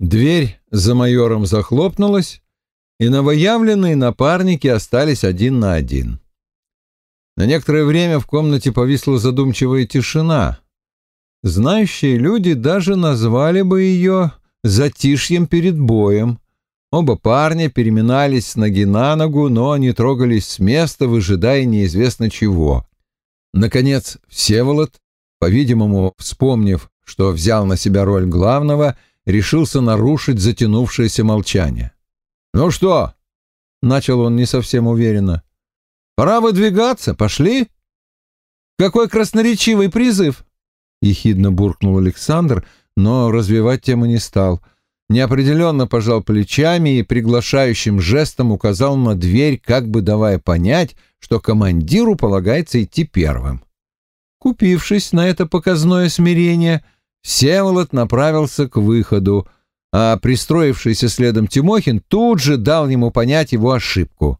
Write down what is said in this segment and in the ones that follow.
Дверь за майором захлопнулась, и новоявленные напарники остались один на один. На некоторое время в комнате повисла задумчивая тишина. Знающие люди даже назвали бы ее «затишьем перед боем». Оба парня переминались с ноги на ногу, но они трогались с места, выжидая неизвестно чего. Наконец, Всеволод, по-видимому, вспомнив, что взял на себя роль главного, решился нарушить затянувшееся молчание. «Ну что?» — начал он не совсем уверенно. «Пора выдвигаться, пошли?» «Какой красноречивый призыв!» — ехидно буркнул Александр, но развивать тему не стал. Неопределенно пожал плечами и приглашающим жестом указал на дверь, как бы давая понять, что командиру полагается идти первым. Купившись на это показное смирение, Всеволод направился к выходу, а пристроившийся следом Тимохин тут же дал ему понять его ошибку.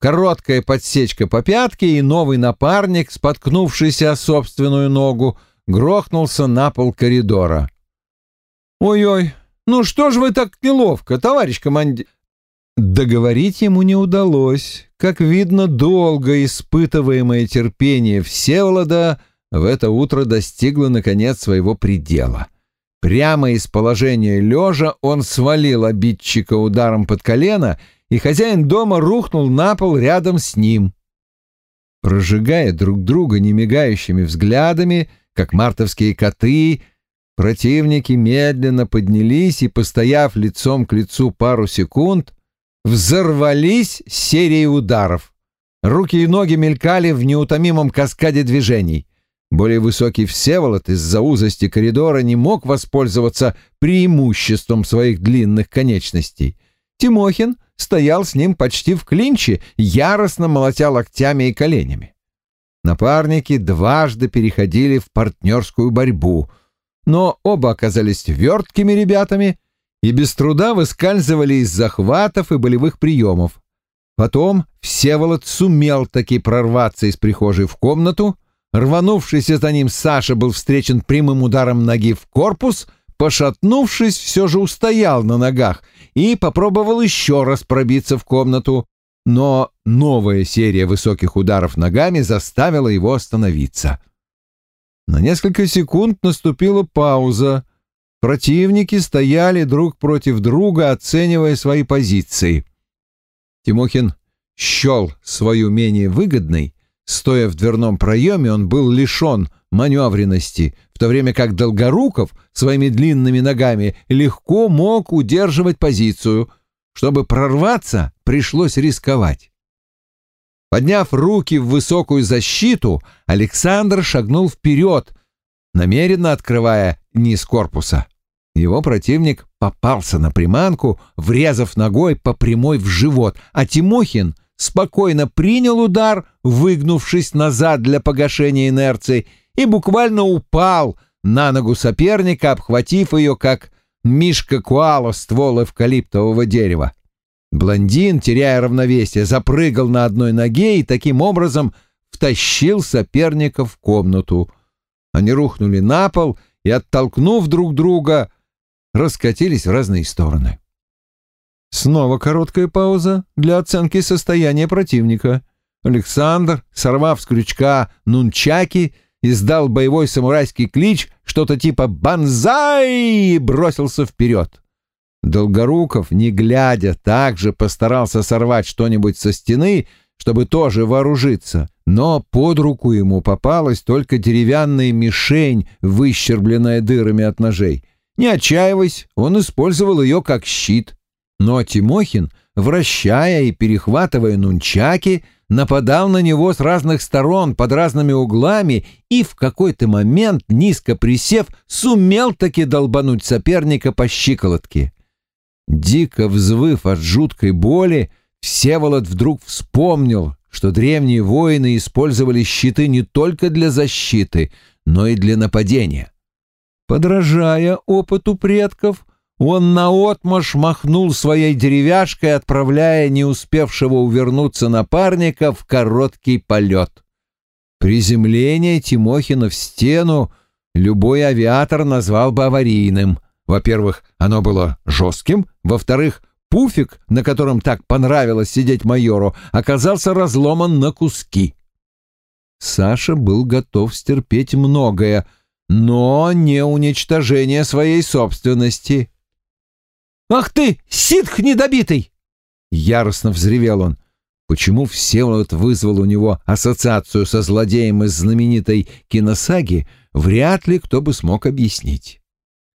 Короткая подсечка по пятке, и новый напарник, споткнувшийся о собственную ногу, грохнулся на пол коридора. «Ой-ой, ну что ж вы так неловко, товарищ командир?» Договорить ему не удалось. Как видно, долго испытываемое терпение Всеволода в это утро достигло, наконец, своего предела. Прямо из положения лежа он свалил обидчика ударом под колено, и хозяин дома рухнул на пол рядом с ним. Прожигая друг друга немигающими взглядами, как мартовские коты, противники медленно поднялись и, постояв лицом к лицу пару секунд, взорвались серией ударов. Руки и ноги мелькали в неутомимом каскаде движений. Более высокий Всеволод из-за узости коридора не мог воспользоваться преимуществом своих длинных конечностей. Тимохин стоял с ним почти в клинче, яростно молотя локтями и коленями. Напарники дважды переходили в партнерскую борьбу, но оба оказались верткими ребятами и без труда выскальзывали из захватов и болевых приемов. Потом Всеволод сумел таки прорваться из прихожей в комнату, Рванувшийся за ним Саша был встречен прямым ударом ноги в корпус, пошатнувшись, все же устоял на ногах и попробовал еще раз пробиться в комнату, но новая серия высоких ударов ногами заставила его остановиться. На несколько секунд наступила пауза. Противники стояли друг против друга, оценивая свои позиции. Тимохин счел свою менее выгодной Стоя в дверном проеме, он был лишен маневренности, в то время как Долгоруков своими длинными ногами легко мог удерживать позицию. Чтобы прорваться, пришлось рисковать. Подняв руки в высокую защиту, Александр шагнул вперед, намеренно открывая низ корпуса. Его противник попался на приманку, врезав ногой по прямой в живот, а Тимохин спокойно принял удар, выгнувшись назад для погашения инерции, и буквально упал на ногу соперника, обхватив ее, как мишка куала ствол эвкалиптового дерева. Блондин, теряя равновесие, запрыгал на одной ноге и таким образом втащил соперника в комнату. Они рухнули на пол и, оттолкнув друг друга, раскатились в разные стороны. Снова короткая пауза для оценки состояния противника. Александр, сорвав с крючка нунчаки, издал боевой самурайский клич, что-то типа «Бонзай!» и бросился вперед. Долгоруков, не глядя, также постарался сорвать что-нибудь со стены, чтобы тоже вооружиться, но под руку ему попалась только деревянная мишень, выщербленная дырами от ножей. Не отчаиваясь, он использовал ее как щит. Но Тимохин, вращая и перехватывая нунчаки, нападал на него с разных сторон, под разными углами, и в какой-то момент, низко присев, сумел таки долбануть соперника по щиколотке. Дико взвыв от жуткой боли, Всеволод вдруг вспомнил, что древние воины использовали щиты не только для защиты, но и для нападения. Подражая опыту предков, он наотмашь махнул своей деревяшкой, отправляя не успевшего увернуться напарника в короткий полет. Приземление Тимохина в стену любой авиатор назвал бы аварийным, Во-первых, оно было жестким, во-вторых, пуфик, на котором так понравилось сидеть майору, оказался разломан на куски. Саша был готов стерпеть многое, но не уничтожение своей собственности. «Ах ты, ситх недобитый!» Яростно взревел он. Почему Всеволод вызвал у него ассоциацию со злодеем из знаменитой киносаги, вряд ли кто бы смог объяснить.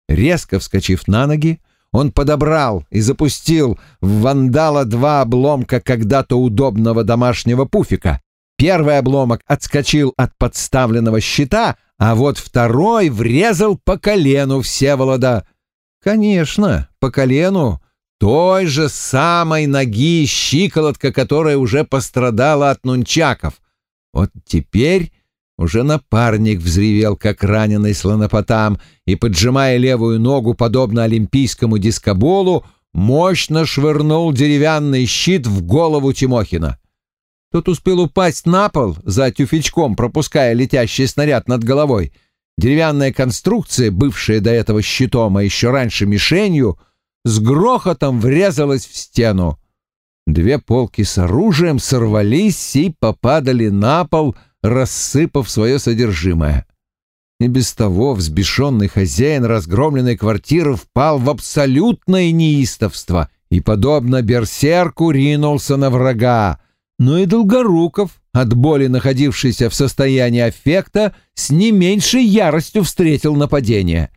Резко вскочив на ноги, он подобрал и запустил в вандала два обломка когда-то удобного домашнего пуфика. Первый обломок отскочил от подставленного щита, а вот второй врезал по колену Всеволода. Конечно, по колену той же самой ноги щиколотка, которая уже пострадала от нунчаков. Вот теперь уже напарник взревел, как раненый слонопотам, и, поджимая левую ногу, подобно олимпийскому дискоболу, мощно швырнул деревянный щит в голову Тимохина. Тот успел упасть на пол за тюфячком, пропуская летящий снаряд над головой. Деревянная конструкция, бывшая до этого щитом, а еще раньше мишенью, с грохотом врезалась в стену. Две полки с оружием сорвались и попадали на пол, рассыпав свое содержимое. И без того взбешенный хозяин разгромленной квартиры впал в абсолютное неистовство и, подобно берсерку, ринулся на врага, но и Долгоруков, от боли находившийся в состоянии аффекта, с не меньшей яростью встретил нападение.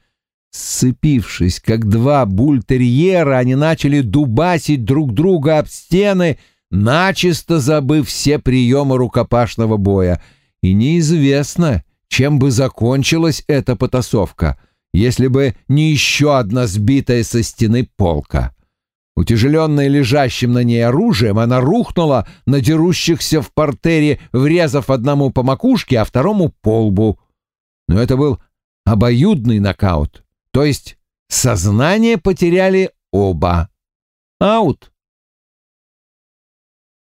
Сцепившись, как два бультерьера, они начали дубасить друг друга об стены, начисто забыв все приемы рукопашного боя. И неизвестно, чем бы закончилась эта потасовка, если бы не еще одна сбитая со стены полка. Утяжеленная лежащим на ней оружием, она рухнула на дерущихся в портере, врезав одному по макушке, а второму по лбу. Но это был обоюдный нокаут, то есть сознание потеряли оба. Аут.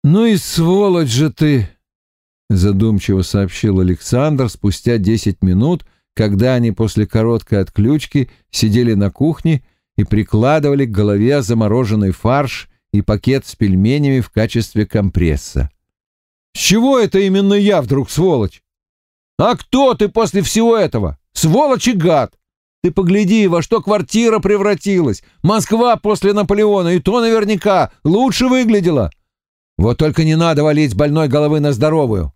«Ну и сволочь же ты!» — задумчиво сообщил Александр спустя десять минут, когда они после короткой отключки сидели на кухне и прикладывали к голове замороженный фарш и пакет с пельменями в качестве компресса. «С чего это именно я вдруг сволочь? А кто ты после всего этого? Сволочь и гад! Ты погляди, во что квартира превратилась! Москва после Наполеона, и то наверняка лучше выглядела! Вот только не надо валить больной головы на здоровую!»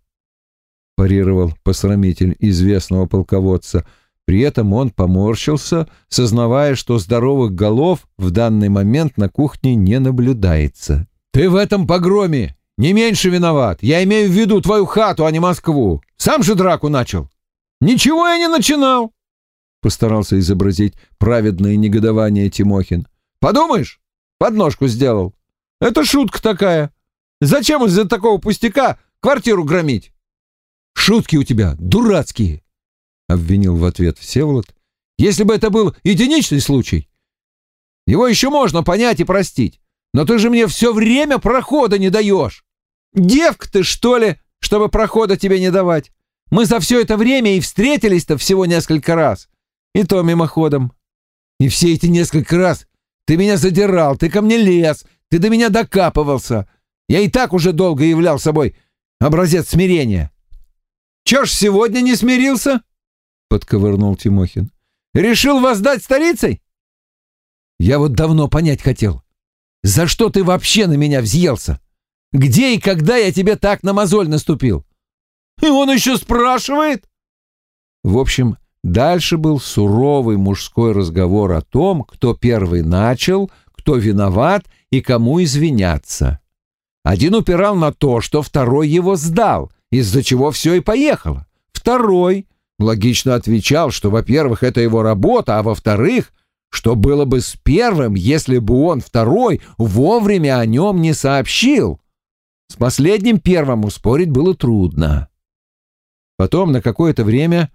парировал посрамитель известного полководца — при этом он поморщился, сознавая, что здоровых голов в данный момент на кухне не наблюдается. «Ты в этом погроме не меньше виноват. Я имею в виду твою хату, а не Москву. Сам же драку начал». «Ничего я не начинал», — постарался изобразить праведное негодование Тимохин. «Подумаешь, подножку сделал. Это шутка такая. Зачем из-за такого пустяка квартиру громить?» «Шутки у тебя дурацкие обвинил в ответ Всеволод. «Если бы это был единичный случай, его еще можно понять и простить. Но ты же мне все время прохода не даешь. Девка ты, что ли, чтобы прохода тебе не давать? Мы за все это время и встретились-то всего несколько раз. И то мимоходом. И все эти несколько раз ты меня задирал, ты ко мне лез, ты до меня докапывался. Я и так уже долго являл собой образец смирения. Чё ж сегодня не смирился?» Подковырнул Тимохин. «Решил воздать столицей?» «Я вот давно понять хотел. За что ты вообще на меня взъелся? Где и когда я тебе так на мозоль наступил?» «И он еще спрашивает?» В общем, дальше был суровый мужской разговор о том, кто первый начал, кто виноват и кому извиняться. Один упирал на то, что второй его сдал, из-за чего все и поехало. Второй логично отвечал, что, во-первых, это его работа, а во-вторых, что было бы с первым, если бы он, второй, вовремя о нем не сообщил. С последним первому спорить было трудно. Потом на какое-то время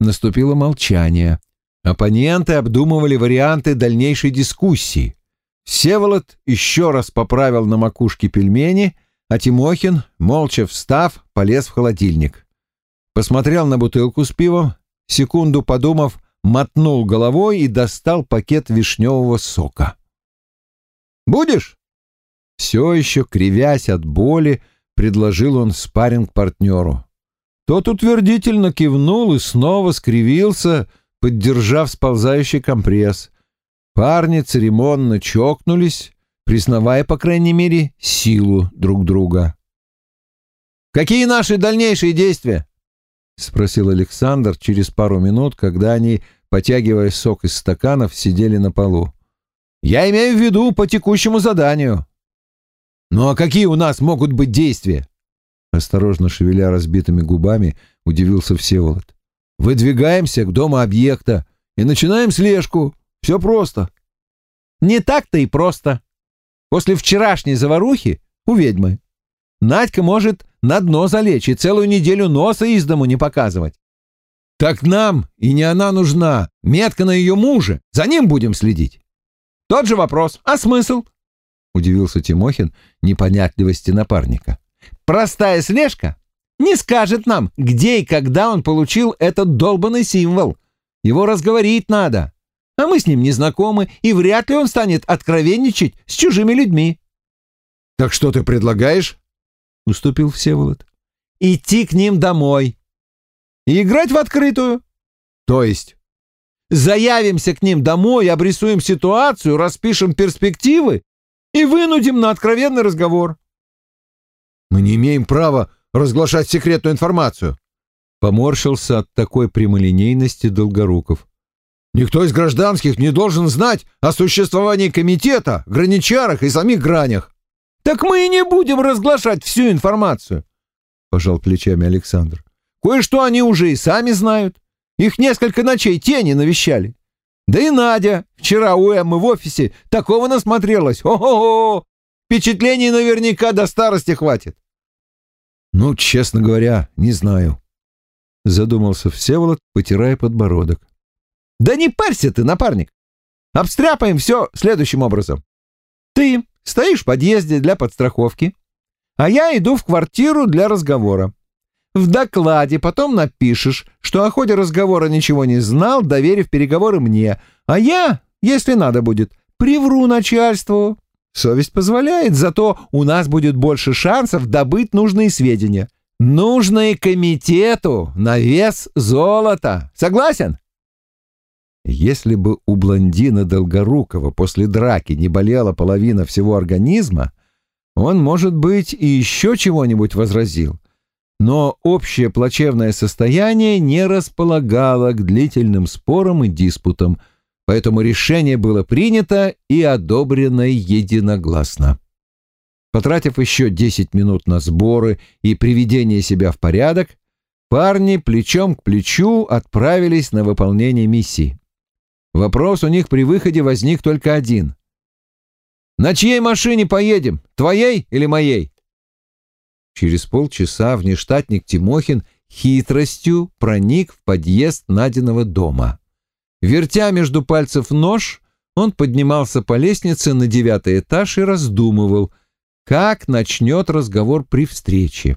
наступило молчание. Оппоненты обдумывали варианты дальнейшей дискуссии. Всеволод еще раз поправил на макушке пельмени, а Тимохин, молча встав, полез в холодильник посмотрел на бутылку с пивом, секунду подумав, мотнул головой и достал пакет вишневого сока. «Будешь?» Все еще, кривясь от боли, предложил он спарринг партнеру. Тот утвердительно кивнул и снова скривился, поддержав сползающий компресс. Парни церемонно чокнулись, признавая, по крайней мере, силу друг друга. «Какие наши дальнейшие действия?» — спросил Александр через пару минут, когда они, потягивая сок из стаканов, сидели на полу. «Я имею в виду по текущему заданию». «Ну а какие у нас могут быть действия?» Осторожно шевеля разбитыми губами, удивился Всеволод. «Выдвигаемся к дому объекта и начинаем слежку. Все просто». «Не так-то и просто. После вчерашней заварухи у ведьмы Надька может на дно залечь и целую неделю носа из дому не показывать. Так нам и не она нужна. Метка на ее муже. За ним будем следить. Тот же вопрос. А смысл? Удивился Тимохин непонятливости напарника. Простая слежка не скажет нам, где и когда он получил этот долбанный символ. Его разговорить надо. А мы с ним не знакомы, и вряд ли он станет откровенничать с чужими людьми. Так что ты предлагаешь? — уступил Всеволод. «Идти к ним домой. И играть в открытую. То есть заявимся к ним домой, обрисуем ситуацию, распишем перспективы и вынудим на откровенный разговор». «Мы не имеем права разглашать секретную информацию», — поморщился от такой прямолинейности Долгоруков. «Никто из гражданских не должен знать о существовании комитета, граничарах и самих гранях. Так мы и не будем разглашать всю информацию, пожал плечами Александр. Кое-что они уже и сами знают. Их несколько ночей тени навещали. Да и Надя вчера у Эммы в офисе такого насмотрелась. Ого-го! Впечатлений наверняка до старости хватит. Ну, честно говоря, не знаю. Задумался Всеволод, потирая подбородок. Да не парься ты, напарник. Обстряпаем все следующим образом. Ты Стоишь в подъезде для подстраховки, а я иду в квартиру для разговора. В докладе потом напишешь, что о ходе разговора ничего не знал, доверив переговоры мне, а я, если надо будет, привру начальству. Совесть позволяет, зато у нас будет больше шансов добыть нужные сведения. Нужные комитету на вес золота. Согласен? Если бы у блондина Долгорукова после драки не болела половина всего организма, он, может быть, и еще чего-нибудь возразил. Но общее плачевное состояние не располагало к длительным спорам и диспутам, поэтому решение было принято и одобрено единогласно. Потратив еще десять минут на сборы и приведение себя в порядок, парни плечом к плечу отправились на выполнение миссии. Вопрос у них при выходе возник только один. «На чьей машине поедем? Твоей или моей?» Через полчаса внештатник Тимохин хитростью проник в подъезд Надиного дома. Вертя между пальцев нож, он поднимался по лестнице на девятый этаж и раздумывал, как начнет разговор при встрече.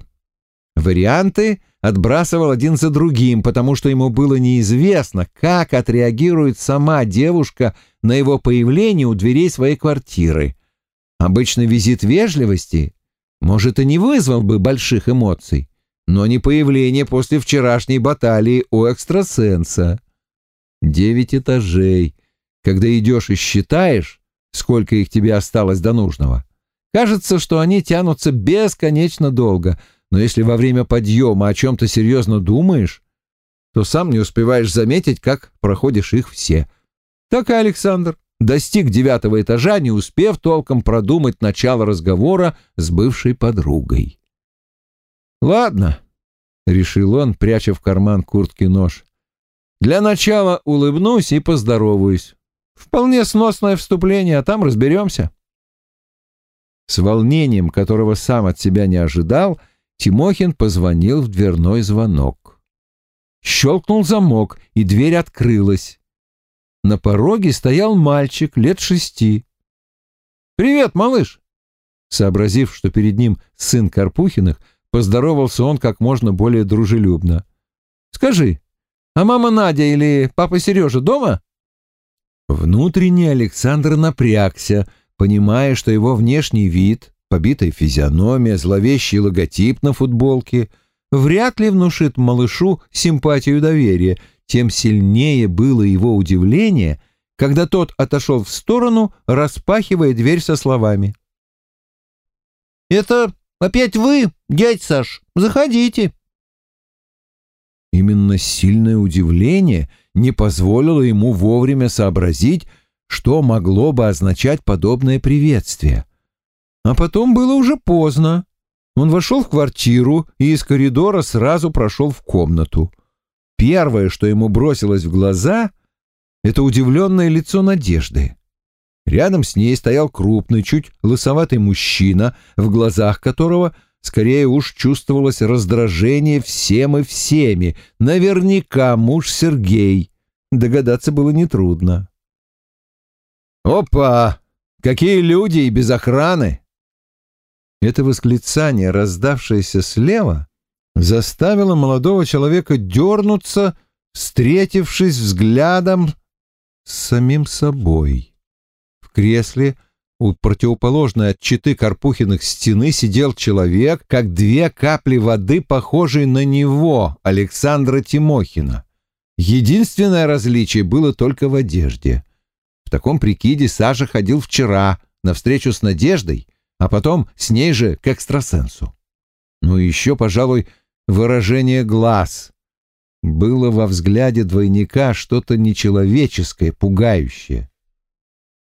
Варианты отбрасывал один за другим, потому что ему было неизвестно, как отреагирует сама девушка на его появление у дверей своей квартиры. Обычный визит вежливости, может, и не вызвал бы больших эмоций, но не появление после вчерашней баталии у экстрасенса. Девять этажей. Когда идешь и считаешь, сколько их тебе осталось до нужного, кажется, что они тянутся бесконечно долго — но если во время подъема о чем-то серьезно думаешь, то сам не успеваешь заметить, как проходишь их все. Так и Александр достиг девятого этажа, не успев толком продумать начало разговора с бывшей подругой. «Ладно», — решил он, пряча в карман куртки нож. «Для начала улыбнусь и поздороваюсь. Вполне сносное вступление, а там разберемся». С волнением, которого сам от себя не ожидал, — Тимохин позвонил в дверной звонок. Щелкнул замок, и дверь открылась. На пороге стоял мальчик лет шести. «Привет, малыш!» Сообразив, что перед ним сын Карпухиных, поздоровался он как можно более дружелюбно. «Скажи, А мама Надя или папа Сережа дома?» Внутренне Александр напрягся, понимая, что его внешний вид, побитая физиономия, зловещий логотип на футболке вряд ли внушит малышу симпатию и доверие, тем сильнее было его удивление, когда тот отошел в сторону, распахивая дверь со словами. «Это опять вы, дядь Саш? Заходите!» Именно сильное удивление не позволило ему вовремя сообразить, что могло бы означать подобное приветствие. А потом было уже поздно. Он вошел в квартиру и из коридора сразу прошел в комнату. Первое, что ему бросилось в глаза, это удивленное лицо Надежды. Рядом с ней стоял крупный, чуть лысоватый мужчина, в глазах которого скорее уж чувствовалось раздражение всем и всеми. Наверняка муж Сергей. Догадаться было нетрудно. «Опа! Какие люди и без охраны!» Это восклицание, раздавшееся слева, заставило молодого человека дернуться, встретившись взглядом с самим собой. В кресле у противоположной от читы Карпухиных стены сидел человек, как две капли воды, похожий на него, Александра Тимохина. Единственное различие было только в одежде. В таком прикиде Саша ходил вчера на встречу с Надеждой, а потом с ней же к экстрасенсу. Ну и еще, пожалуй, выражение глаз. Было во взгляде двойника что-то нечеловеческое, пугающее.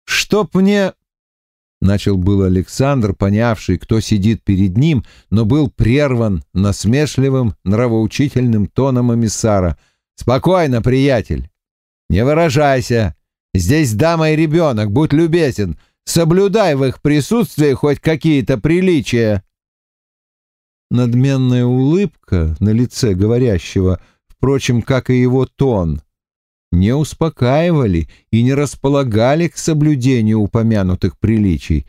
«Чтоб мне...» — начал был Александр, понявший, кто сидит перед ним, но был прерван насмешливым, нравоучительным тоном эмиссара. «Спокойно, приятель! Не выражайся! Здесь дама и ребенок, будь любезен, соблюдай в их присутствии хоть какие-то приличия!» Надменная улыбка на лице говорящего, впрочем, как и его тон, не успокаивали и не располагали к соблюдению упомянутых приличий,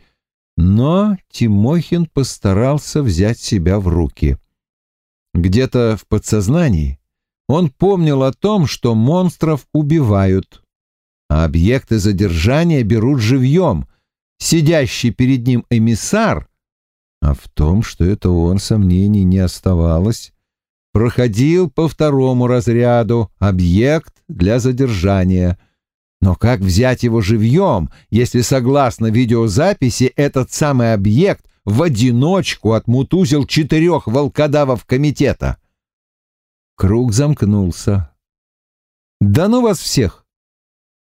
но Тимохин постарался взять себя в руки. Где-то в подсознании он помнил о том, что монстров убивают, а объекты задержания берут живьем. Сидящий перед ним эмиссар а в том, что это он, сомнений не оставалось, проходил по второму разряду объект для задержания. Но как взять его живьем, если, согласно видеозаписи, этот самый объект в одиночку отмутузил четырех волкодавов комитета? Круг замкнулся. «Да ну вас всех!»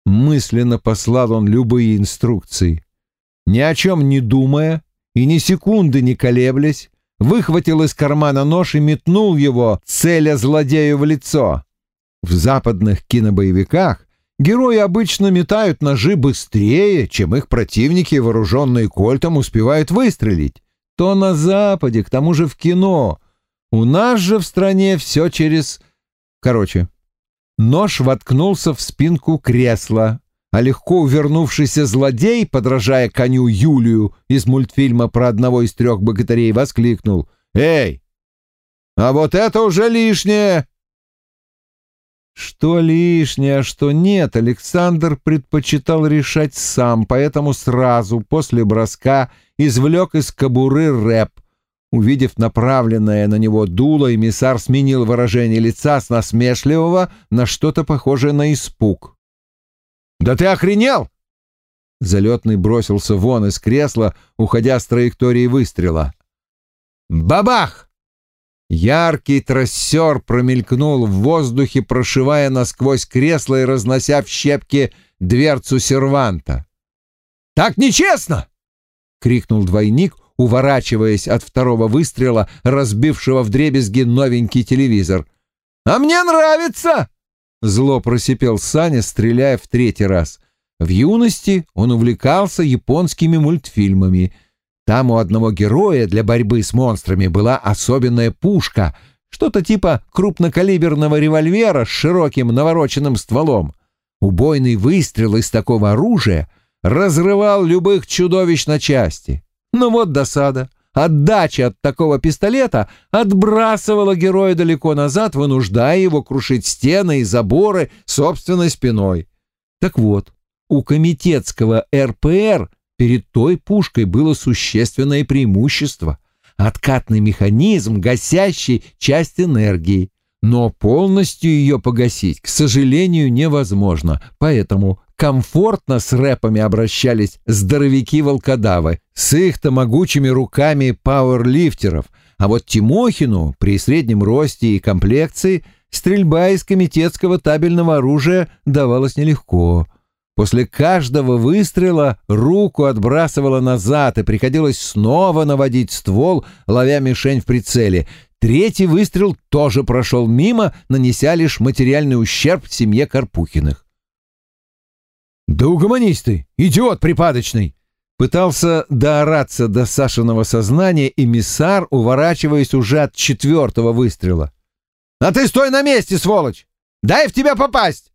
Мысленно послал он любые инструкции. Ни о чем не думая, и ни секунды не колеблясь, выхватил из кармана нож и метнул его, целя злодею в лицо. В западных кинобоевиках герои обычно метают ножи быстрее, чем их противники, вооруженные кольтом, успевают выстрелить. То на Западе, к тому же в кино. У нас же в стране все через... Короче, нож воткнулся в спинку кресла, а легко увернувшийся злодей, подражая коню Юлию из мультфильма про одного из трех богатырей, воскликнул «Эй, а вот это уже лишнее!» Что лишнее, а что нет, Александр предпочитал решать сам, поэтому сразу после броска извлек из кобуры рэп. Увидев направленное на него дуло, эмиссар сменил выражение лица с насмешливого на что-то похожее на испуг. «Да ты охренел!» Залетный бросился вон из кресла, уходя с траектории выстрела. «Бабах!» Яркий трассер промелькнул в воздухе, прошивая насквозь кресло и разнося в щепки дверцу серванта. «Так нечестно!» — крикнул двойник, уворачиваясь от второго выстрела, разбившего вдребезги новенький телевизор. «А мне нравится!» Зло просипел Саня, стреляя в третий раз. В юности он увлекался японскими мультфильмами. Там у одного героя для борьбы с монстрами была особенная пушка, что-то типа крупнокалиберного револьвера с широким навороченным стволом. Убойный выстрел из такого оружия разрывал любых чудовищ на части. Но вот досада. Отдача от такого пистолета отбрасывала героя далеко назад, вынуждая его крушить стены и заборы собственной спиной. Так вот, у комитетского РПР перед той пушкой было существенное преимущество — откатный механизм, гасящий часть энергии. Но полностью ее погасить, к сожалению, невозможно, поэтому комфортно с рэпами обращались здоровяки-волкодавы с их-то могучими руками пауэрлифтеров, а вот Тимохину при среднем росте и комплекции стрельба из комитетского табельного оружия давалась нелегко. После каждого выстрела руку отбрасывало назад, и приходилось снова наводить ствол, ловя мишень в прицеле. Третий выстрел тоже прошел мимо, нанеся лишь материальный ущерб семье Карпухиных. «Да угомонись ты, идиот припадочный!» Пытался доораться до Сашиного сознания эмиссар, уворачиваясь уже от четвертого выстрела. «А ты стой на месте, сволочь! Дай в тебя попасть!»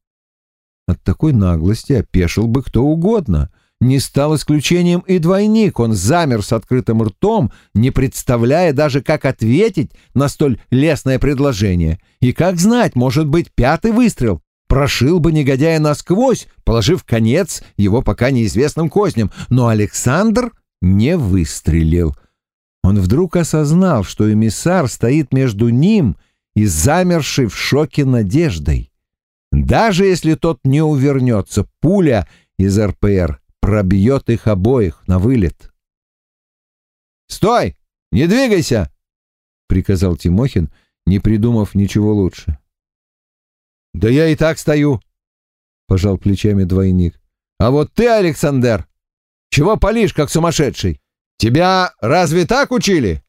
От такой наглости опешил бы кто угодно. Не стал исключением и двойник. Он замер с открытым ртом, не представляя даже, как ответить на столь лестное предложение. И как знать, может быть, пятый выстрел прошил бы негодяя насквозь, положив конец его пока неизвестным козням. Но Александр не выстрелил. Он вдруг осознал, что эмиссар стоит между ним и замерший в шоке надеждой. Даже если тот не увернется, пуля из РПР пробьет их обоих на вылет. «Стой! Не двигайся!» — приказал Тимохин, не придумав ничего лучше. «Да я и так стою!» — пожал плечами двойник. «А вот ты, Александр, чего палишь, как сумасшедший? Тебя разве так учили?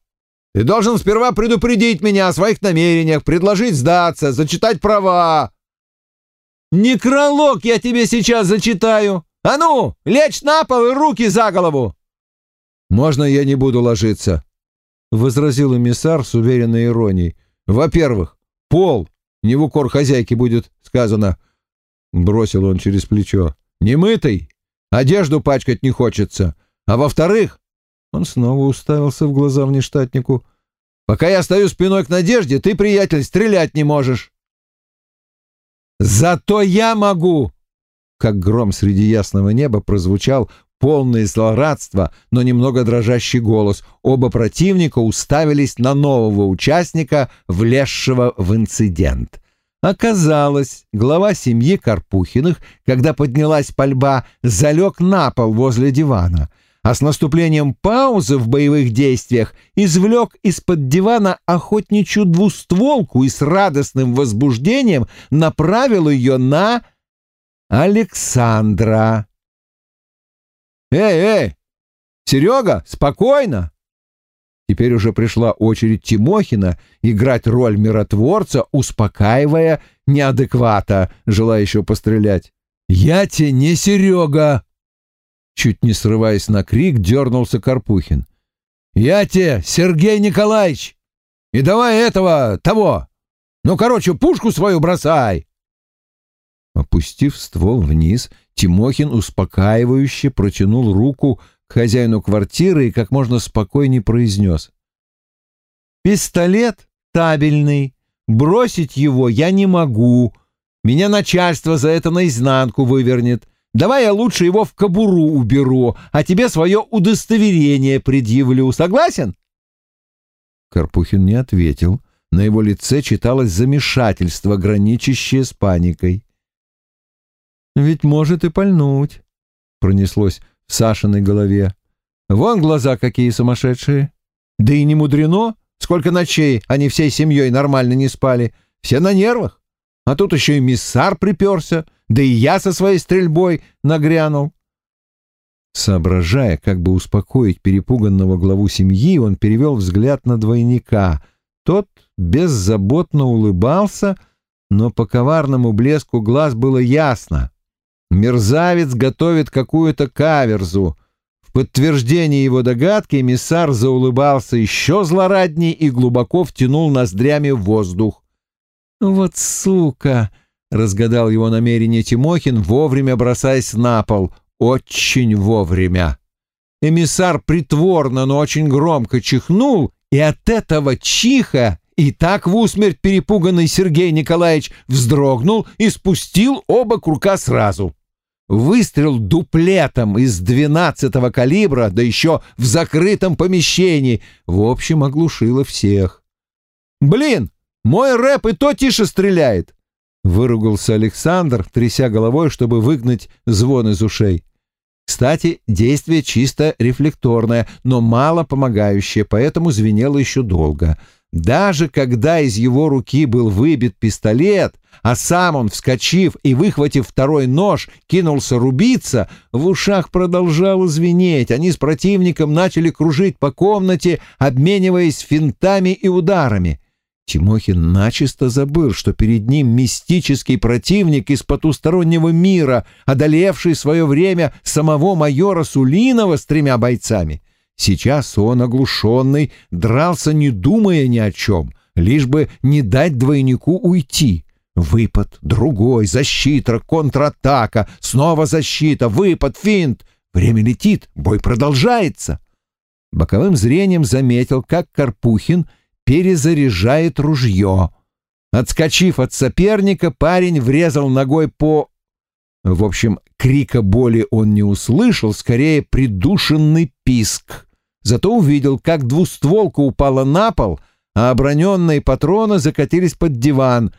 Ты должен сперва предупредить меня о своих намерениях, предложить сдаться, зачитать права, Некролог я тебе сейчас зачитаю. А ну, лечь на пол и руки за голову. Можно я не буду ложиться? Возразил эмиссар с уверенной иронией. Во-первых, пол, не в укор хозяйки будет сказано. Бросил он через плечо. Немытый, одежду пачкать не хочется. А во-вторых, он снова уставился в глаза внештатнику. Пока я стою спиной к Надежде, ты, приятель, стрелять не можешь. «Зато я могу!» Как гром среди ясного неба прозвучал полный злорадства, но немного дрожащий голос. Оба противника уставились на нового участника, влезшего в инцидент. Оказалось, глава семьи Карпухиных, когда поднялась пальба, залег на пол возле дивана — а с наступлением паузы в боевых действиях извлек из-под дивана охотничью двустволку и с радостным возбуждением направил ее на Александра. «Эй, эй! Серега, спокойно!» Теперь уже пришла очередь Тимохина играть роль миротворца, успокаивая неадеквата, желающего пострелять. «Я тебе не Серега!» Чуть не срываясь на крик, дернулся Карпухин. «Я тебе, Сергей Николаевич! И давай этого, того! Ну, короче, пушку свою бросай!» Опустив ствол вниз, Тимохин успокаивающе протянул руку к хозяину квартиры и как можно спокойнее произнес. «Пистолет табельный. Бросить его я не могу. Меня начальство за это наизнанку вывернет. Давай я лучше его в кобуру уберу, а тебе свое удостоверение предъявлю. Согласен?» Карпухин не ответил. На его лице читалось замешательство, граничащее с паникой. «Ведь может и пальнуть», — пронеслось в Сашиной голове. «Вон глаза какие сумасшедшие! Да и не мудрено, сколько ночей они всей семьей нормально не спали, все на нервах. А тут еще и миссар приперся, да и я со своей стрельбой нагрянул. Соображая, как бы успокоить перепуганного главу семьи, он перевел взгляд на двойника. Тот беззаботно улыбался, но по коварному блеску глаз было ясно. Мерзавец готовит какую-то каверзу. В подтверждение его догадки эмиссар заулыбался еще злорадней и глубоко втянул ноздрями в воздух. «Вот сука!» — разгадал его намерение Тимохин, вовремя бросаясь на пол. Очень вовремя. эмиссар притворно, но очень громко чихнул, и от этого чиха и так в усмерть перепуганный Сергей Николаевич вздрогнул и спустил оба курка сразу. Выстрел дуплетом из двенадцатого калибра, да еще в закрытом помещении, в общем оглушило всех. «Блин, мой рэп и то тише стреляет!» — выругался Александр, тряся головой, чтобы выгнать звон из ушей. Кстати, действие чисто рефлекторное, но мало помогающее, поэтому звенело еще долго. Даже когда из его руки был выбит пистолет, а сам он, вскочив и выхватив второй нож, кинулся рубиться, в ушах продолжало звенеть. Они с противником начали кружить по комнате, обмениваясь финтами и ударами. Тимохин начисто забыл, что перед ним мистический противник из потустороннего мира, одолевший в свое время самого майора Сулинова с тремя бойцами. Сейчас он, оглушенный, дрался, не думая ни о чем, лишь бы не дать двойнику уйти. Выпад, другой, защита, контратака, снова защита, выпад, финт. Время летит, бой продолжается. Боковым зрением заметил, как Карпухин перезаряжает ружье. Отскочив от соперника, парень врезал ногой по... В общем, крика боли он не услышал, скорее придушенный писк. Зато увидел, как двустволка упала на пол, а оброненные патроны закатились под диван.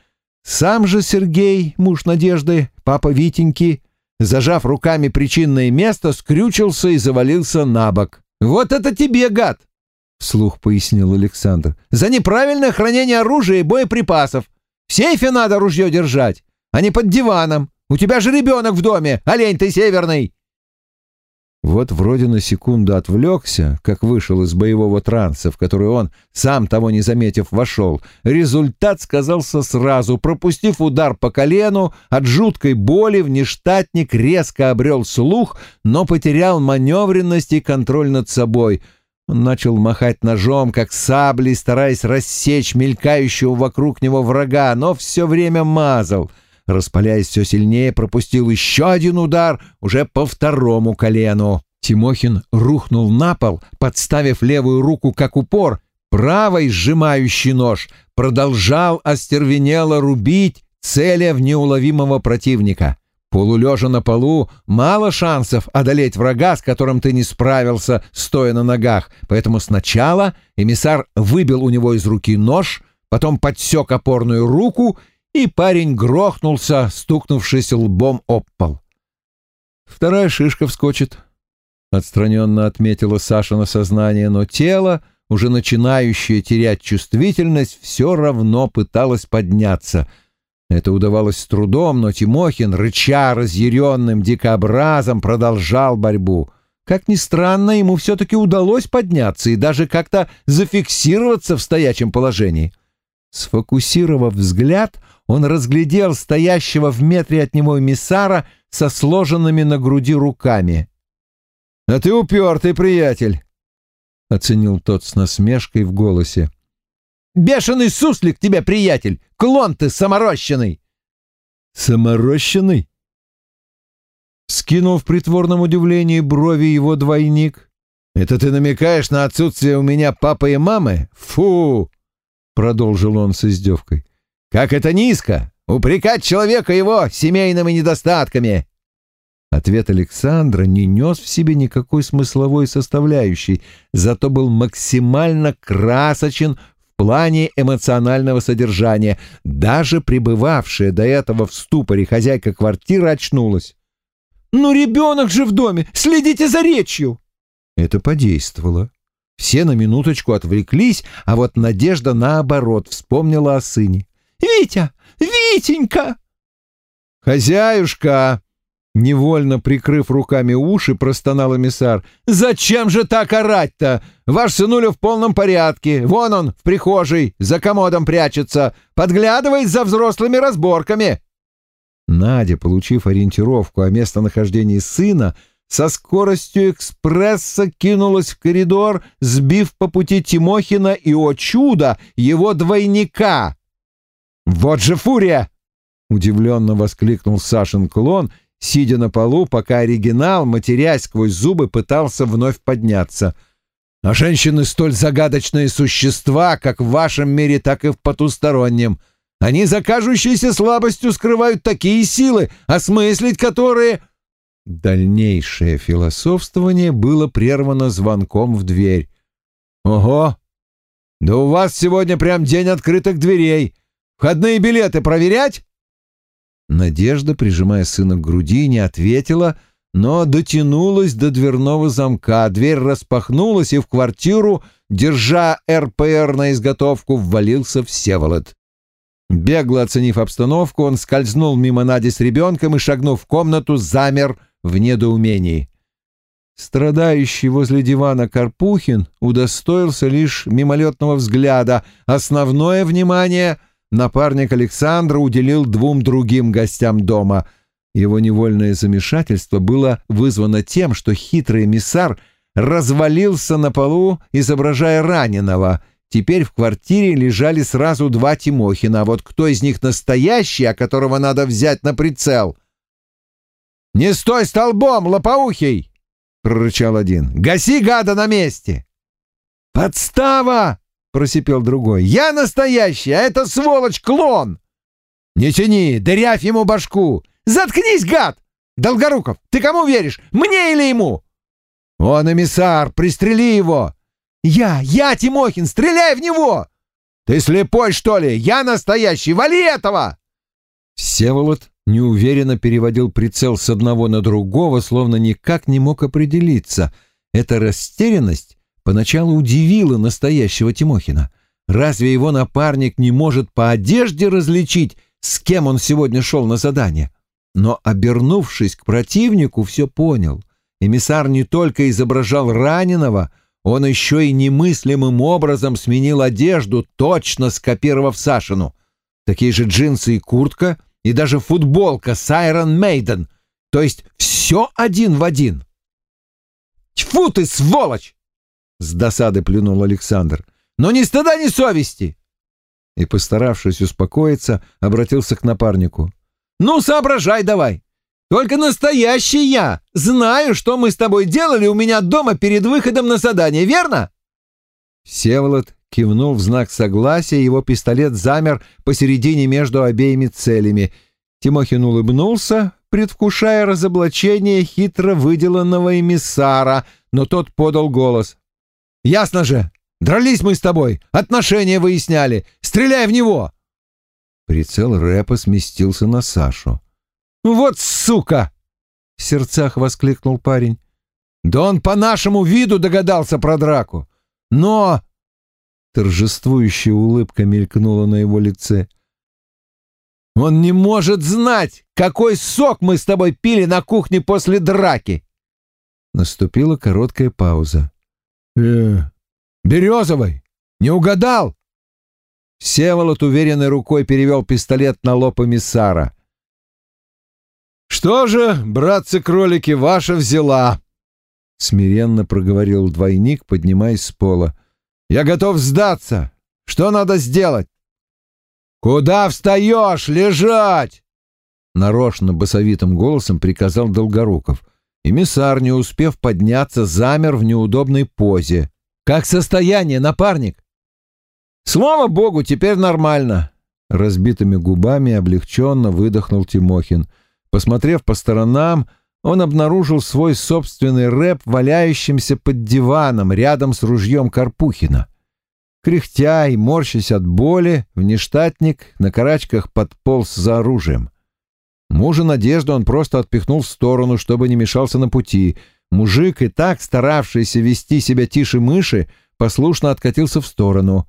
Сам же Сергей, муж Надежды, папа Витеньки, зажав руками причинное место, скрючился и завалился на бок. «Вот это тебе, гад!» — вслух пояснил Александр. «За неправильное хранение оружия и боеприпасов. В сейфе надо ружье держать, а не под диваном. У тебя же ребенок в доме, олень ты северный!» Вот вроде на секунду отвлекся, как вышел из боевого транса, в который он, сам того не заметив, вошел. Результат сказался сразу. Пропустив удар по колену, от жуткой боли внештатник резко обрел слух, но потерял маневренность и контроль над собой. Он начал махать ножом, как саблей, стараясь рассечь мелькающего вокруг него врага, но все время мазал — распаляясь все сильнее, пропустил еще один удар уже по второму колену. Тимохин рухнул на пол, подставив левую руку как упор, правой сжимающий нож продолжал остервенело рубить, целя в неуловимого противника. Полулежа на полу, мало шансов одолеть врага, с которым ты не справился, стоя на ногах, поэтому сначала эмиссар выбил у него из руки нож, потом подсек опорную руку и парень грохнулся, стукнувшись лбом об пол. «Вторая шишка вскочит», — отстраненно отметила Саша на сознание, но тело, уже начинающее терять чувствительность, все равно пыталось подняться. Это удавалось с трудом, но Тимохин, рыча разъяренным дикообразом, продолжал борьбу. Как ни странно, ему все-таки удалось подняться и даже как-то зафиксироваться в стоячем положении. Сфокусировав взгляд, он разглядел стоящего в метре от него эмиссара со сложенными на груди руками. «А ты упертый, приятель!» — оценил тот с насмешкой в голосе. «Бешеный суслик тебе, приятель! Клон ты саморощенный!» «Саморощенный?» Скинул в притворном удивлении брови его двойник. «Это ты намекаешь на отсутствие у меня папы и мамы? Фу!» — продолжил он с издевкой. Как это низко! Упрекать человека его семейными недостатками!» Ответ Александра не нес в себе никакой смысловой составляющей, зато был максимально красочен в плане эмоционального содержания. Даже пребывавшая до этого в ступоре хозяйка квартиры очнулась. «Ну, ребенок же в доме! Следите за речью!» Это подействовало. Все на минуточку отвлеклись, а вот Надежда, наоборот, вспомнила о сыне. Витя! Витенька!» «Хозяюшка!» Невольно прикрыв руками уши, простонал эмиссар. «Зачем же так орать-то? Ваш сынуля в полном порядке. Вон он, в прихожей, за комодом прячется. Подглядывает за взрослыми разборками». Надя, получив ориентировку о местонахождении сына, со скоростью экспресса кинулась в коридор, сбив по пути Тимохина и, о чудо, его двойника, «Вот же фурия!» — удивленно воскликнул Сашин клон, сидя на полу, пока оригинал, матерясь сквозь зубы, пытался вновь подняться. «А женщины столь загадочные существа, как в вашем мире, так и в потустороннем. Они за кажущейся слабостью скрывают такие силы, осмыслить которые...» Дальнейшее философствование было прервано звонком в дверь. «Ого! Да у вас сегодня прям день открытых дверей. Входные билеты проверять?» Надежда, прижимая сына к груди, не ответила, но дотянулась до дверного замка. Дверь распахнулась, и в квартиру, держа РПР на изготовку, ввалился Всеволод. Бегло оценив обстановку, он скользнул мимо Нади с ребенком и, шагнув в комнату, замер в недоумении. Страдающий возле дивана Карпухин удостоился лишь мимолетного взгляда. Основное внимание напарник Александра уделил двум другим гостям дома. Его невольное замешательство было вызвано тем, что хитрый эмиссар развалился на полу, изображая раненого. Теперь в квартире лежали сразу два Тимохина, а вот кто из них настоящий, а которого надо взять на прицел? «Не стой столбом, лопоухий!» — прорычал один. «Гаси гада на месте!» «Подстава!» — просипел другой. «Я настоящий, а это сволочь клон!» «Не тяни, дырявь ему башку!» «Заткнись, гад! Долгоруков, ты кому веришь, мне или ему?» «Он эмиссар, пристрели его!» «Я, я, Тимохин, стреляй в него!» «Ты слепой, что ли? Я настоящий, вали этого!» Всеволод неуверенно переводил прицел с одного на другого, словно никак не мог определиться. Эта растерянность поначалу удивила настоящего Тимохина. Разве его напарник не может по одежде различить, с кем он сегодня шел на задание? Но, обернувшись к противнику, все понял. Эмиссар не только изображал раненого, он еще и немыслимым образом сменил одежду, точно скопировав Сашину. Такие же джинсы и куртка — и даже футболка с Iron Maiden, то есть все один в один. «Тьфу ты, сволочь!» — с досады плюнул Александр. «Но ни стыда, ни совести!» И, постаравшись успокоиться, обратился к напарнику. «Ну, соображай давай! Только настоящий я! Знаю, что мы с тобой делали у меня дома перед выходом на задание, верно?» Всеволод кивнул в знак согласия, его пистолет замер посередине между обеими целями. Тимохин улыбнулся, предвкушая разоблачение хитро выделанного эмиссара, но тот подал голос. «Ясно же! Дрались мы с тобой, отношения выясняли! Стреляй в него!» Прицел рэпа сместился на Сашу. «Вот сука!» — в сердцах воскликнул парень. «Да он по нашему виду догадался про драку! Но Торжествующая улыбка мелькнула на его лице. «Он не может знать, какой сок мы с тобой пили на кухне после драки!» Наступила короткая пауза. «Э, Березовый! Не угадал?» Всеволод уверенной рукой перевел пистолет на лоб эмиссара. «Что же, братцы-кролики, ваша взяла!» Смиренно проговорил двойник, поднимаясь с пола. Я готов сдаться. Что надо сделать? Куда встаешь? Лежать! Нарочно басовитым голосом приказал Долгоруков. Эмиссар, не успев подняться, замер в неудобной позе. «Как состояние, напарник?» «Слава богу, теперь нормально!» Разбитыми губами облегченно выдохнул Тимохин. Посмотрев по сторонам, он обнаружил свой собственный рэп, валяющимся под диваном рядом с ружьем Карпухина. Кряхтя и морщась от боли, внештатник на карачках подполз за оружием. Мужа Надежду он просто отпихнул в сторону, чтобы не мешался на пути. Мужик, и так старавшийся вести себя тише мыши, послушно откатился в сторону.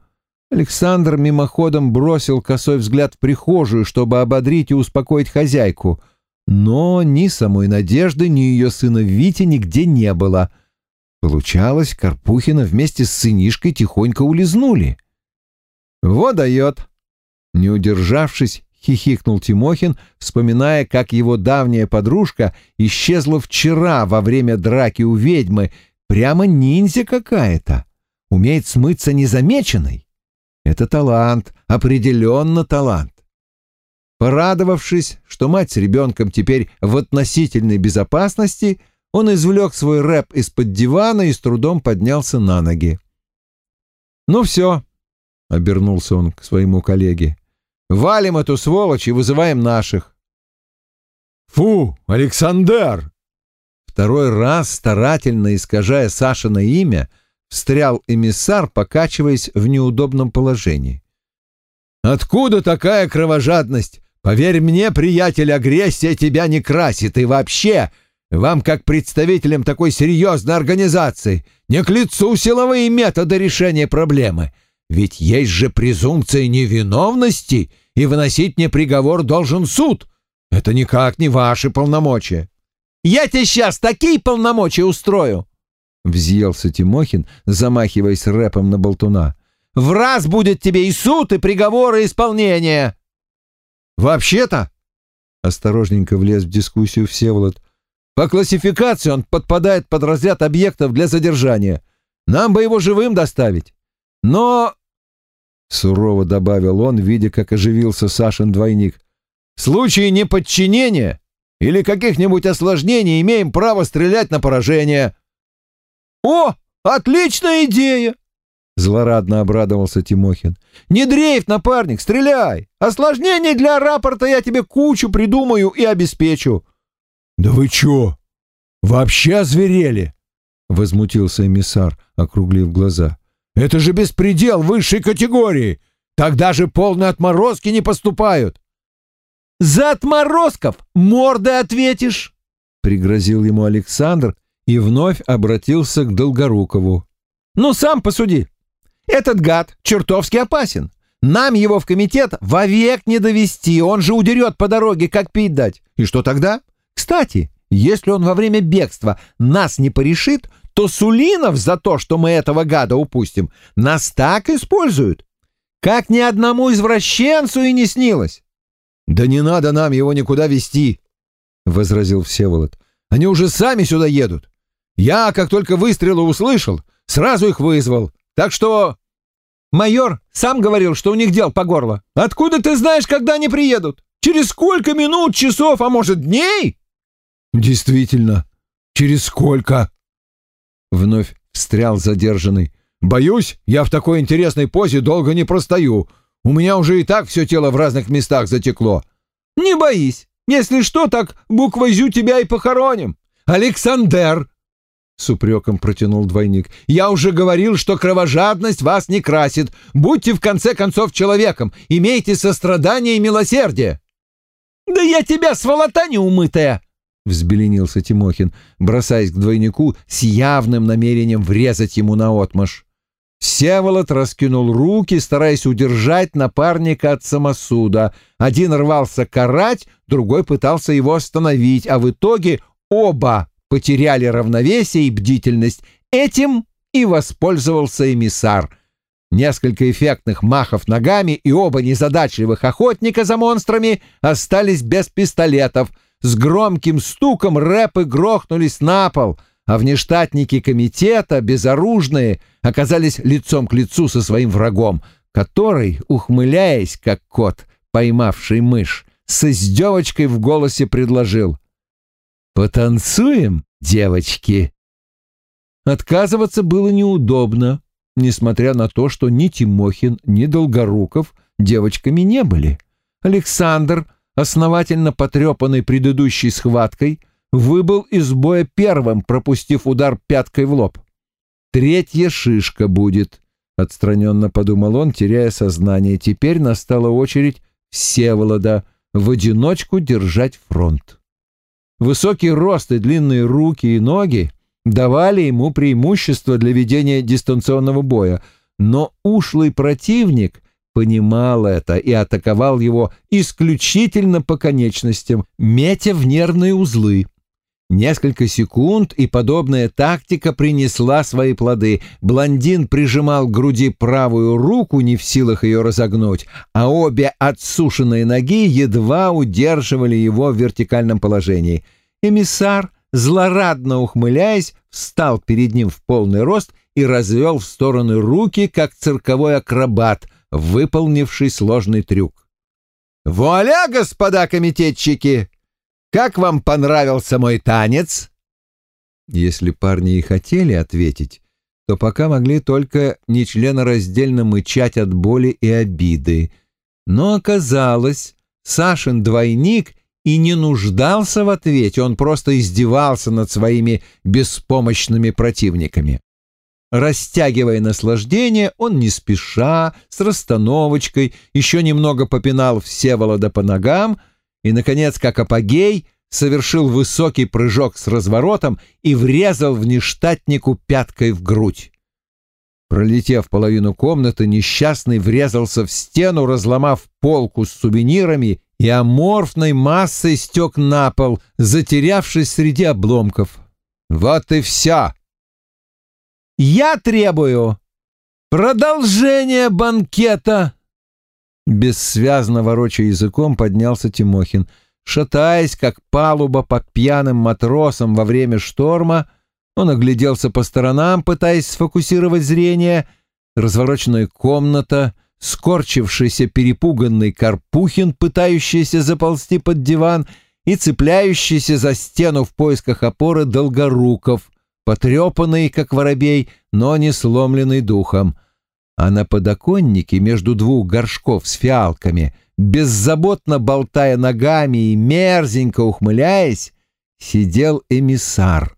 Александр мимоходом бросил косой взгляд в прихожую, чтобы ободрить и успокоить хозяйку — но ни самой Надежды, ни ее сына Вити нигде не было. Получалось, Карпухина вместе с сынишкой тихонько улизнули. «Вот дает!» Не удержавшись, хихикнул Тимохин, вспоминая, как его давняя подружка исчезла вчера во время драки у ведьмы. Прямо ниндзя какая-то. Умеет смыться незамеченной. Это талант, определенно талант. Порадовавшись, что мать с ребенком теперь в относительной безопасности, он извлек свой рэп из-под дивана и с трудом поднялся на ноги. «Ну все», — обернулся он к своему коллеге, — «валим эту сволочь и вызываем наших». «Фу, Александр!» Второй раз, старательно искажая Сашино имя, встрял эмиссар, покачиваясь в неудобном положении. «Откуда такая кровожадность? Поверь мне, приятель, агрессия тебя не красит. И вообще, вам, как представителям такой серьезной организации, не к лицу силовые методы решения проблемы. Ведь есть же презумпция невиновности, и выносить мне приговор должен суд. Это никак не ваши полномочия. Я тебе сейчас такие полномочия устрою!» Взъелся Тимохин, замахиваясь рэпом на болтуна. «В раз будет тебе и суд, и приговоры, и исполнение!» «Вообще-то...» — осторожненько влез в дискуссию Всеволод. «По классификации он подпадает под разряд объектов для задержания. Нам бы его живым доставить. Но...» — сурово добавил он, видя, как оживился Сашин двойник. «В случае неподчинения или каких-нибудь осложнений имеем право стрелять на поражение». «О, отличная идея!» Злорадно обрадовался Тимохин. «Не дрейф, напарник, стреляй! Осложнений для рапорта я тебе кучу придумаю и обеспечу!» «Да вы чё? Вообще озверели?» Возмутился эмиссар, округлив глаза. «Это же беспредел высшей категории! Тогда же полные отморозки не поступают!» «За отморозков мордой ответишь!» Пригрозил ему Александр и вновь обратился к Долгорукову. «Ну, сам посуди!» Этот гад чертовски опасен. Нам его в комитет вовек не довести, он же удерет по дороге, как пить дать. И что тогда? Кстати, если он во время бегства нас не порешит, то Сулинов за то, что мы этого гада упустим, нас так используют, как ни одному извращенцу и не снилось. — Да не надо нам его никуда вести, — возразил Всеволод. — Они уже сами сюда едут. Я, как только выстрелы услышал, сразу их вызвал. Так что... Майор сам говорил, что у них дел по горло. Откуда ты знаешь, когда они приедут? Через сколько минут, часов, а может, дней? Действительно, через сколько? Вновь встрял задержанный. Боюсь, я в такой интересной позе долго не простою. У меня уже и так все тело в разных местах затекло. Не боись. Если что, так буквой «зю» тебя и похороним. Александр, — с упреком протянул двойник. «Я уже говорил, что кровожадность вас не красит. Будьте, в конце концов, человеком. Имейте сострадание и милосердие». «Да я тебя, сволота неумытая!» — взбеленился Тимохин, бросаясь к двойнику с явным намерением врезать ему наотмашь. Всеволод раскинул руки, стараясь удержать напарника от самосуда. Один рвался карать, другой пытался его остановить, а в итоге оба потеряли равновесие и бдительность. Этим и воспользовался эмиссар. Несколько эффектных махов ногами и оба незадачливых охотника за монстрами остались без пистолетов. С громким стуком рэпы грохнулись на пол, а внештатники комитета, безоружные, оказались лицом к лицу со своим врагом, который, ухмыляясь, как кот, поймавший мышь, с издевочкой в голосе предложил — «Потанцуем, девочки?» Отказываться было неудобно, несмотря на то, что ни Тимохин, ни Долгоруков девочками не были. Александр, основательно потрепанный предыдущей схваткой, выбыл из боя первым, пропустив удар пяткой в лоб. «Третья шишка будет», — отстраненно подумал он, теряя сознание. Теперь настала очередь Всеволода в одиночку держать фронт. Высокий рост и длинные руки и ноги давали ему преимущество для ведения дистанционного боя, но ушлый противник понимал это и атаковал его исключительно по конечностям, метя в нервные узлы. Несколько секунд, и подобная тактика принесла свои плоды. Блондин прижимал к груди правую руку, не в силах ее разогнуть, а обе отсушенные ноги едва удерживали его в вертикальном положении. Эмиссар, злорадно ухмыляясь, встал перед ним в полный рост и развел в стороны руки, как цирковой акробат, выполнивший сложный трюк. «Вуаля, господа комитетчики! Как вам понравился мой танец?» Если парни и хотели ответить, то пока могли только нечленораздельно мычать от боли и обиды. Но оказалось, Сашин двойник и не нуждался в ответе, он просто издевался над своими беспомощными противниками. Растягивая наслаждение, он не спеша, с расстановочкой, еще немного попинал Всеволода по ногам и, наконец, как апогей, совершил высокий прыжок с разворотом и врезал внештатнику пяткой в грудь. Пролетев половину комнаты, несчастный врезался в стену, разломав полку с сувенирами и аморфной массой стек на пол, затерявшись среди обломков. «Вот и все!» Я требую продолжения банкета!» Бессвязно ворочая языком, поднялся Тимохин. Шатаясь, как палуба под пьяным матросом во время шторма, он огляделся по сторонам, пытаясь сфокусировать зрение. Развороченная комната, скорчившийся перепуганный Карпухин, пытающийся заползти под диван, и цепляющийся за стену в поисках опоры Долгоруков потрепанный, как воробей, но не сломленный духом. А на подоконнике между двух горшков с фиалками, беззаботно болтая ногами и мерзенько ухмыляясь, сидел эмиссар.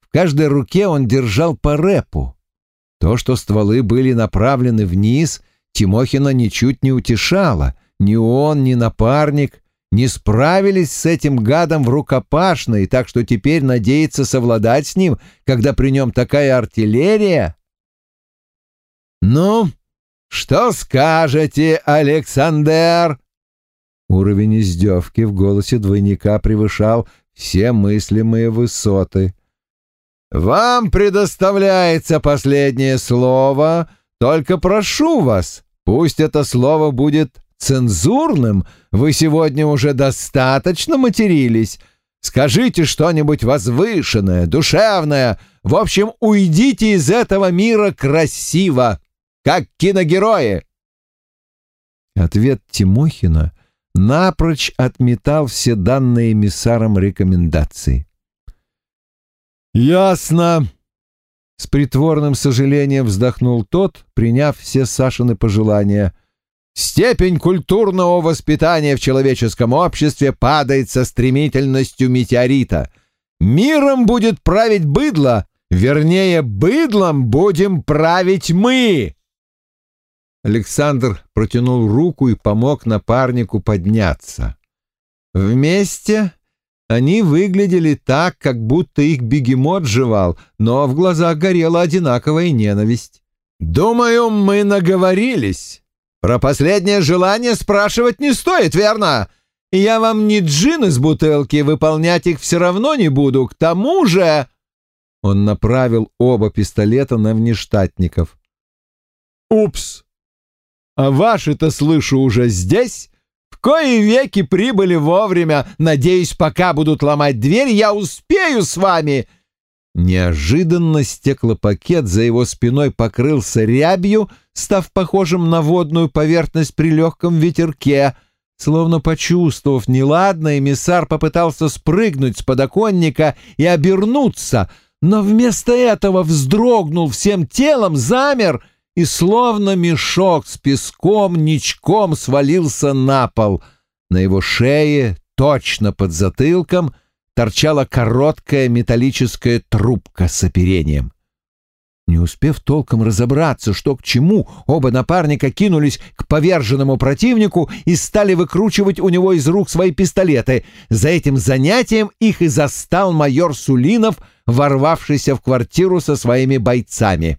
В каждой руке он держал по рэпу. То, что стволы были направлены вниз, Тимохина ничуть не утешало. Ни он, ни напарник не справились с этим гадом в рукопашной, так что теперь надеется совладать с ним, когда при нем такая артиллерия? «Ну, что скажете, Александр?» Уровень издевки в голосе двойника превышал все мыслимые высоты. «Вам предоставляется последнее слово, только прошу вас, пусть это слово будет цензурным, вы сегодня уже достаточно матерились. Скажите что-нибудь возвышенное, душевное. В общем, уйдите из этого мира красиво, как киногерои. Ответ Тимохина напрочь отметал все данные эмиссарам рекомендации. «Ясно», — с притворным сожалением вздохнул тот, приняв все Сашины пожелания — Степень культурного воспитания в человеческом обществе падает со стремительностью метеорита. Миром будет править быдло, вернее, быдлом будем править мы. Александр протянул руку и помог напарнику подняться. Вместе они выглядели так, как будто их бегемот жевал, но в глазах горела одинаковая ненависть. «Думаю, мы наговорились». Про последнее желание спрашивать не стоит, верно? Я вам не джин из бутылки, выполнять их все равно не буду. К тому же...» Он направил оба пистолета на внештатников. «Упс! А ваши-то, слышу, уже здесь? В кои веки прибыли вовремя. Надеюсь, пока будут ломать дверь, я успею с вами...» Неожиданно стеклопакет за его спиной покрылся рябью, став похожим на водную поверхность при легком ветерке. Словно почувствовав неладное, эмиссар попытался спрыгнуть с подоконника и обернуться, но вместо этого вздрогнул всем телом, замер и словно мешок с песком ничком свалился на пол. На его шее, точно под затылком, торчала короткая металлическая трубка с оперением. Не успев толком разобраться, что к чему, оба напарника кинулись к поверженному противнику и стали выкручивать у него из рук свои пистолеты. За этим занятием их и застал майор Сулинов, ворвавшийся в квартиру со своими бойцами.